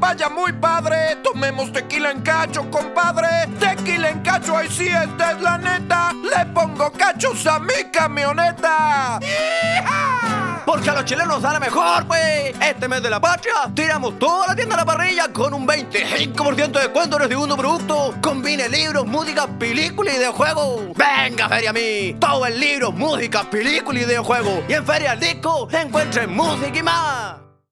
Vaya muy padre. Tomemos tequila en cacho, compadre. Tequila en cacho, ahí sí, esta es la neta. Le pongo cachos a mi camioneta. Porque a los chilenos sale mejor, pues. Este mes de la patria, tiramos toda la tienda a la parrilla con un 25% de descuento en el segundo producto. Combine libros, música, película y videojuegos. Venga, Feria a mí. Todo el libro, música, película y videojuegos. Y en Feria al Disco, encuentren música y más.